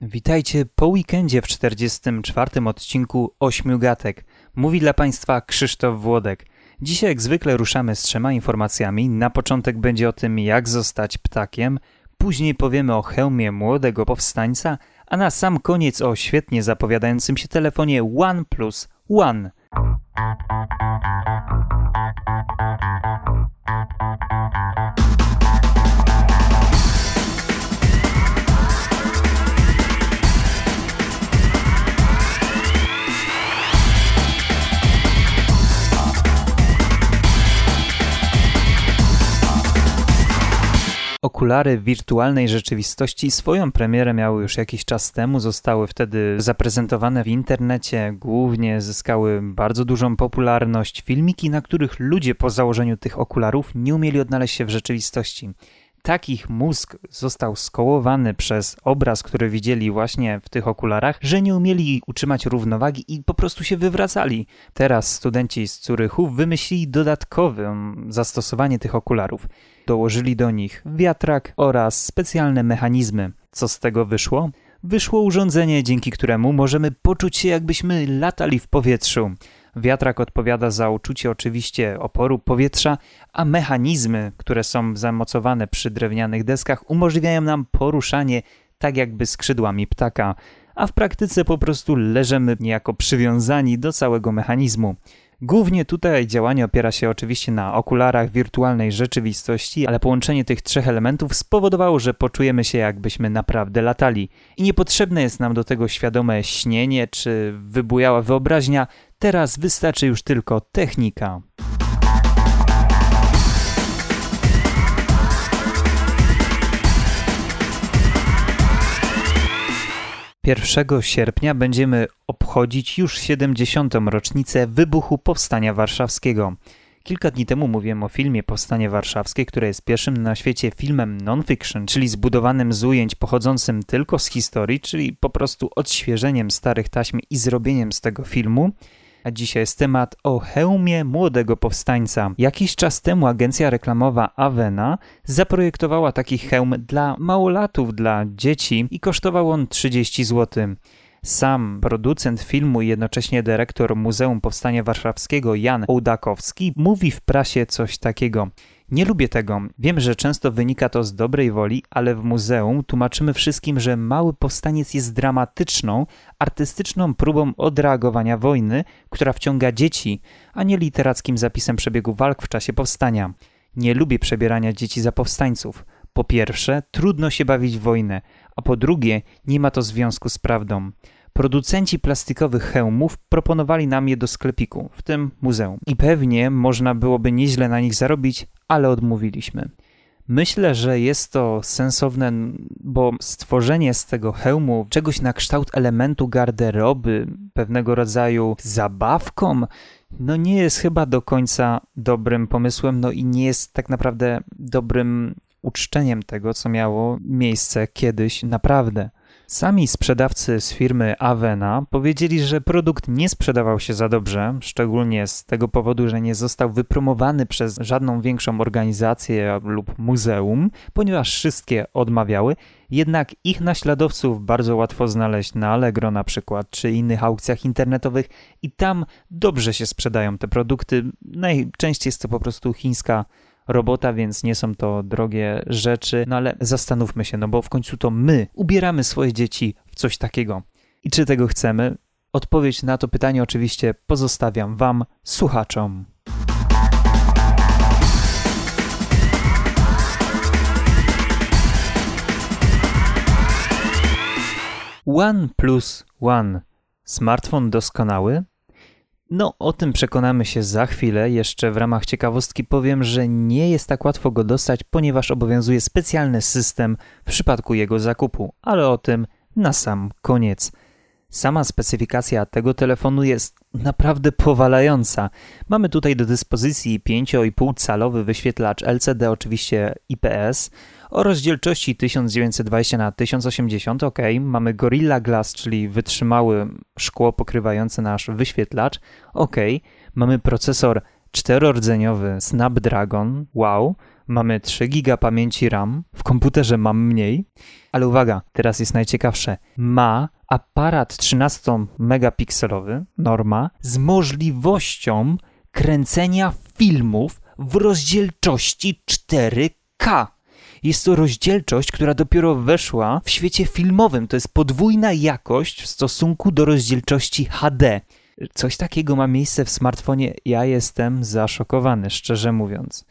Witajcie po weekendzie w 44. odcinku Ośmiu Gatek. Mówi dla Państwa Krzysztof Włodek. Dzisiaj jak zwykle ruszamy z trzema informacjami. Na początek będzie o tym, jak zostać ptakiem, później powiemy o hełmie młodego powstańca, a na sam koniec o świetnie zapowiadającym się telefonie OnePlus One. Okulary wirtualnej rzeczywistości swoją premierę miały już jakiś czas temu, zostały wtedy zaprezentowane w internecie, głównie zyskały bardzo dużą popularność. Filmiki, na których ludzie po założeniu tych okularów nie umieli odnaleźć się w rzeczywistości takich mózg został skołowany przez obraz, który widzieli właśnie w tych okularach, że nie umieli utrzymać równowagi i po prostu się wywracali. Teraz studenci z Curychu wymyślili dodatkowe zastosowanie tych okularów. Dołożyli do nich wiatrak oraz specjalne mechanizmy. Co z tego wyszło? Wyszło urządzenie, dzięki któremu możemy poczuć się, jakbyśmy latali w powietrzu. Wiatrak odpowiada za uczucie oczywiście oporu powietrza, a mechanizmy, które są zamocowane przy drewnianych deskach, umożliwiają nam poruszanie tak jakby skrzydłami ptaka, a w praktyce po prostu leżymy niejako przywiązani do całego mechanizmu. Głównie tutaj działanie opiera się oczywiście na okularach wirtualnej rzeczywistości, ale połączenie tych trzech elementów spowodowało, że poczujemy się jakbyśmy naprawdę latali. I niepotrzebne jest nam do tego świadome śnienie czy wybujała wyobraźnia, teraz wystarczy już tylko technika. 1 sierpnia będziemy obchodzić już 70. rocznicę wybuchu Powstania Warszawskiego. Kilka dni temu mówiłem o filmie Powstanie Warszawskie, które jest pierwszym na świecie filmem non-fiction, czyli zbudowanym z ujęć pochodzącym tylko z historii, czyli po prostu odświeżeniem starych taśm i zrobieniem z tego filmu. A dzisiaj jest temat o hełmie młodego powstańca. Jakiś czas temu agencja reklamowa Avena zaprojektowała taki hełm dla małolatów, dla dzieci i kosztował on 30 zł. Sam producent filmu i jednocześnie dyrektor Muzeum Powstania Warszawskiego Jan Ołdakowski mówi w prasie coś takiego. Nie lubię tego. Wiem, że często wynika to z dobrej woli, ale w muzeum tłumaczymy wszystkim, że mały powstaniec jest dramatyczną, artystyczną próbą odreagowania wojny, która wciąga dzieci, a nie literackim zapisem przebiegu walk w czasie powstania. Nie lubię przebierania dzieci za powstańców. Po pierwsze, trudno się bawić w wojnę, a po drugie, nie ma to związku z prawdą. Producenci plastikowych hełmów proponowali nam je do sklepiku, w tym muzeum. I pewnie można byłoby nieźle na nich zarobić, ale odmówiliśmy. Myślę, że jest to sensowne, bo stworzenie z tego hełmu czegoś na kształt elementu garderoby, pewnego rodzaju zabawką, no nie jest chyba do końca dobrym pomysłem, no i nie jest tak naprawdę dobrym uczczeniem tego, co miało miejsce kiedyś naprawdę. Sami sprzedawcy z firmy Avena powiedzieli, że produkt nie sprzedawał się za dobrze, szczególnie z tego powodu, że nie został wypromowany przez żadną większą organizację lub muzeum, ponieważ wszystkie odmawiały, jednak ich naśladowców bardzo łatwo znaleźć na Allegro na przykład, czy innych aukcjach internetowych i tam dobrze się sprzedają te produkty. Najczęściej jest to po prostu chińska robota, więc nie są to drogie rzeczy, no ale zastanówmy się, no bo w końcu to my ubieramy swoje dzieci w coś takiego. I czy tego chcemy? Odpowiedź na to pytanie oczywiście pozostawiam Wam, słuchaczom. One plus One. Smartfon doskonały? No, o tym przekonamy się za chwilę. Jeszcze w ramach ciekawostki powiem, że nie jest tak łatwo go dostać, ponieważ obowiązuje specjalny system w przypadku jego zakupu, ale o tym na sam koniec. Sama specyfikacja tego telefonu jest naprawdę powalająca. Mamy tutaj do dyspozycji 5,5 calowy wyświetlacz LCD, oczywiście IPS, o rozdzielczości 1920 na 1080 ok, mamy Gorilla Glass, czyli wytrzymały szkło pokrywające nasz wyświetlacz ok, mamy procesor czterordzeniowy Snapdragon, wow, mamy 3 giga pamięci RAM, w komputerze mam mniej, ale uwaga, teraz jest najciekawsze. Ma aparat 13 megapikselowy, norma, z możliwością kręcenia filmów w rozdzielczości 4K. Jest to rozdzielczość, która dopiero weszła w świecie filmowym. To jest podwójna jakość w stosunku do rozdzielczości HD. Coś takiego ma miejsce w smartfonie. Ja jestem zaszokowany, szczerze mówiąc.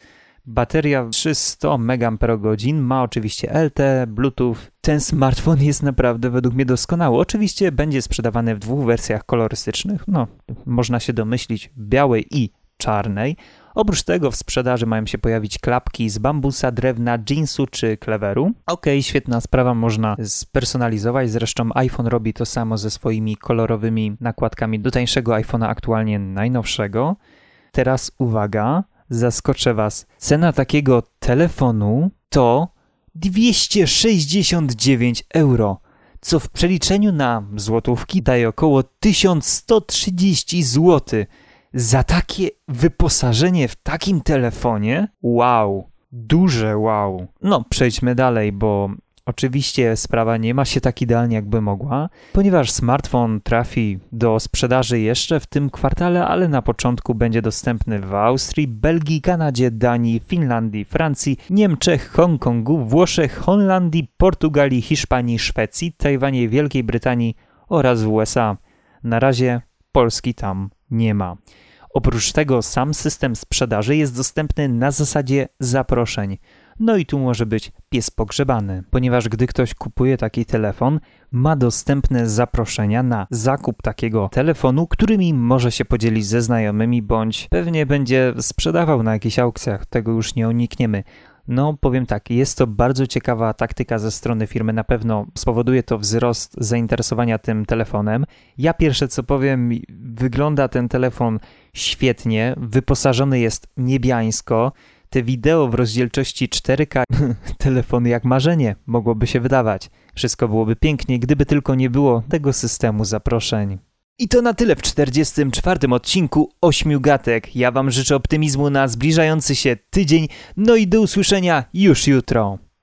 Bateria 300 mAh, ma oczywiście LTE, Bluetooth. Ten smartfon jest naprawdę według mnie doskonały. Oczywiście będzie sprzedawany w dwóch wersjach kolorystycznych. No, można się domyślić, białej i czarnej. Oprócz tego w sprzedaży mają się pojawić klapki z bambusa, drewna, jeansu czy kleweru. Ok, świetna sprawa, można spersonalizować. Zresztą iPhone robi to samo ze swoimi kolorowymi nakładkami do tańszego iPhone'a, aktualnie najnowszego. Teraz uwaga, zaskoczę Was. Cena takiego telefonu to 269 euro, co w przeliczeniu na złotówki daje około 1130 zł. Za takie wyposażenie w takim telefonie? Wow, duże wow. No, przejdźmy dalej, bo Oczywiście sprawa nie ma się tak idealnie, jakby mogła, ponieważ smartfon trafi do sprzedaży jeszcze w tym kwartale, ale na początku będzie dostępny w Austrii, Belgii, Kanadzie, Danii, Finlandii, Francji, Niemczech, Hongkongu, Włoszech, Holandii, Portugalii, Hiszpanii, Szwecji, Tajwanie, Wielkiej Brytanii oraz USA. Na razie Polski tam nie ma. Oprócz tego sam system sprzedaży jest dostępny na zasadzie zaproszeń. No i tu może być pies pogrzebany, ponieważ gdy ktoś kupuje taki telefon, ma dostępne zaproszenia na zakup takiego telefonu, którymi może się podzielić ze znajomymi, bądź pewnie będzie sprzedawał na jakichś aukcjach. Tego już nie unikniemy. No, powiem tak, jest to bardzo ciekawa taktyka ze strony firmy. Na pewno spowoduje to wzrost zainteresowania tym telefonem. Ja pierwsze co powiem, wygląda ten telefon świetnie, wyposażony jest niebiańsko te wideo w rozdzielczości 4K, telefony jak marzenie, mogłoby się wydawać. Wszystko byłoby pięknie, gdyby tylko nie było tego systemu zaproszeń. I to na tyle w 44. odcinku Ośmiu Gatek. Ja Wam życzę optymizmu na zbliżający się tydzień, no i do usłyszenia już jutro.